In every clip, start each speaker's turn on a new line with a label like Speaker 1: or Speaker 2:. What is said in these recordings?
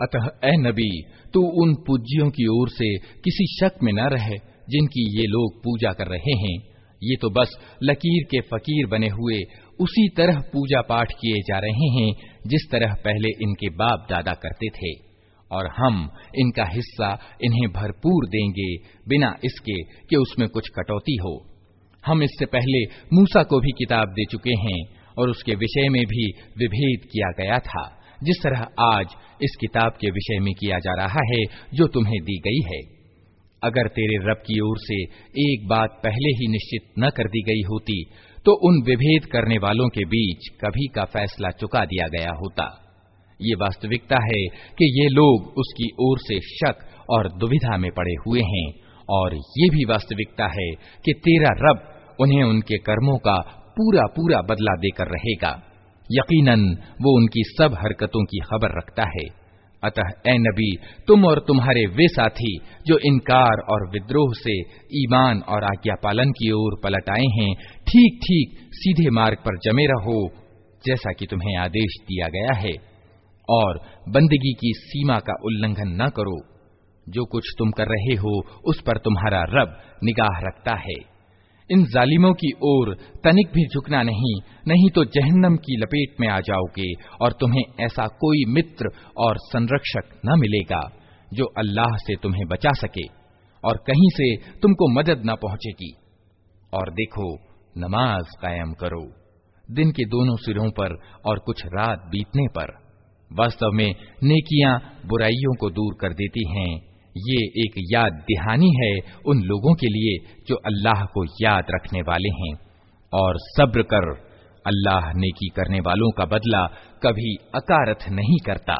Speaker 1: अतः ए नबी, तू उन पूज्यों की ओर से किसी शक में न रहे, जिनकी ये लोग पूजा कर रहे हैं। ये तो बस लकीर के फकीर बने हुए उसी तरह पूजा पाठ किए जा रहे हैं, जिस तरह पहले इनके बाप दादा करते थे। और हम इनका हिस्सा इन्हें भरपूर देंगे, बिना इसके कि उसमें कुछ कटौती हो। हम इससे पहले मूसा को भी किताब दे चुके हैं, और उसके विषय में भी विभेद किया गया था। जिस तरह आज इस किताब के विषय में किया जा रहा है, जो तुम्हें दी गई है। अगर तेरे रब की ओर से एक बात पहले ही निश्चित न कर दी गई होती तो उन विभेद करने वालों के बीच कभी का फैसला चुका दिया गया होता। ये वास्तविकता है कि ये लोग उसकी ओर से शक और दुविधा में पड़े हुए हैं, और ये भी वास्तविकता है कि तेरा रब उन्हें उनके कर्मों का पूरा पूरा बदला देकर रहेगा। यकीनन वो उनकी सब हरकतों की खबर रखता है। अतः, ए नबी, तुम और तुम्हारे वे साथी, जो इनकार और विद्रोह से ईमान और आज्ञा पालन की ओर पलट आए हैं ठीक ठीक सीधे मार्ग पर जमे रहो, जैसा कि तुम्हें आदेश दिया गया है। और बंदगी की सीमा का उल्लंघन न करो। जो कुछ तुम कर रहे हो, उस पर तुम्हारा रब निगाह रखता है। इन जालिमों की ओर तनिक भी झुकना नहीं नहीं तो जहन्नम की लपेट में आ जाओगे और तुम्हें ऐसा कोई मित्र और संरक्षक न मिलेगा, जो अल्लाह से तुम्हें बचा सके और कहीं से तुमको मदद न पहुंचेगी। और देखो, नमाज़ कायम करो, दिन के दोनों सिरों पर और कुछ रात बीतने पर। वास्तव में नेकियाँ बुराइयों को दूर कर देती हैं ये एक याद दहानी है उन लोगों के लिए जो अल्लाह को याद रखने वाले हैं और सब्र कर अल्लाह नेकी करने वालों का बदला कभी अकारथ नहीं करता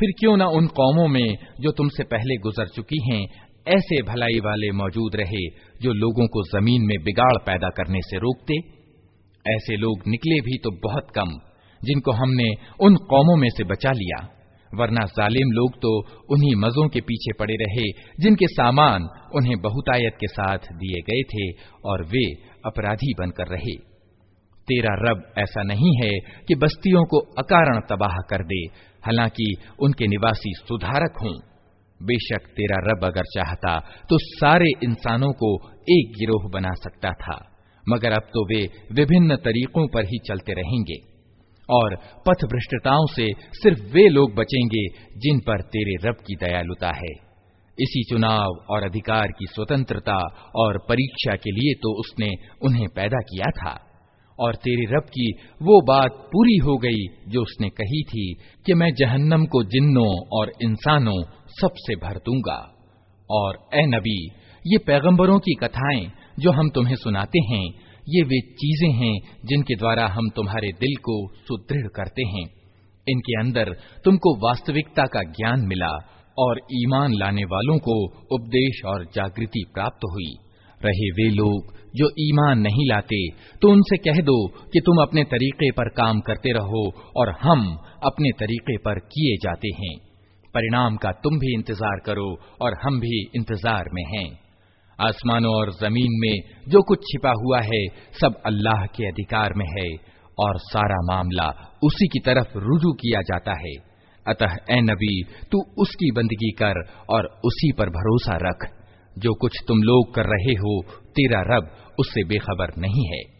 Speaker 1: फिर क्यों न उन कौमों में जो तुमसे पहले गुजर चुकी हैं ऐसे भलाई वाले मौजूद रहे जो लोगों को जमीन में बिगाड़ पैदा करने से रोकते ऐसे लोग निकले भी तो बहुत कम जिनको हमने उन कौमों में से बचा लिया वरना जालिम लोग तो उन्हीं मजों के पीछे पड़े रहे, जिनके सामान उन्हें बहुतायत के साथ दिए गए थे और वे अपराधी बनकर रहे। तेरा रब ऐसा नहीं है कि बस्तियों को अकारण तबाह कर दे, हालाँकि उनके निवासी सुधारक हों। बेशक तेरा रब अगर चाहता तो सारे इंसानों को एक गिरोह बना सकता था, मगर अब तो वे विभिन्न तरीकों पर ही चलते रहेंगे। और पथ भ्रष्टताओं से सिर्फ़ वे लोग बचेंगे जिन पर तेरे रब की दयालुता है। इसी चुनाव और अधिकार की स्वतंत्रता और परीक्षा के लिए तो उसने उन्हें पैदा किया था। और तेरे रब की वो बात पूरी हो गई जो उसने कही थी कि मैं जहन्नम को जिन्नों और इंसानों सबसे भर दूँगा। और ए नबी, ये पैगंबरों की कथाएँ जो हम तुम्हें सुनाते हैं ये वे चीज़ें हैं जिनके द्वारा हम तुम्हारे दिल को सुदृढ़ करते हैं। इनके अंदर तुमको वास्तविकता का ज्ञान मिला और ईमान लाने वालों को उपदेश और जागृति प्राप्त हुई। रहे वे लोग जो ईमान नहीं लाते तो उनसे कह दो कि तुम अपने तरीके पर काम करते रहो और हम अपने तरीके पर किए जाते हैं। परिणाम का तुम भी इंतज़ार करो और हम भी इंतज़ार में हैं। आसमानों और ज़मीन में जो कुछ छिपा हुआ है, सब अल्लाह के अधिकार में है और सारा मामला उसी की तरफ़ रुजू किया जाता है। अतः ए नबी, तू उसकी बंदगी कर और उसी पर भरोसा रख। जो कुछ तुम लोग कर रहे हो, तेरा रब उससे बेखबर नहीं है।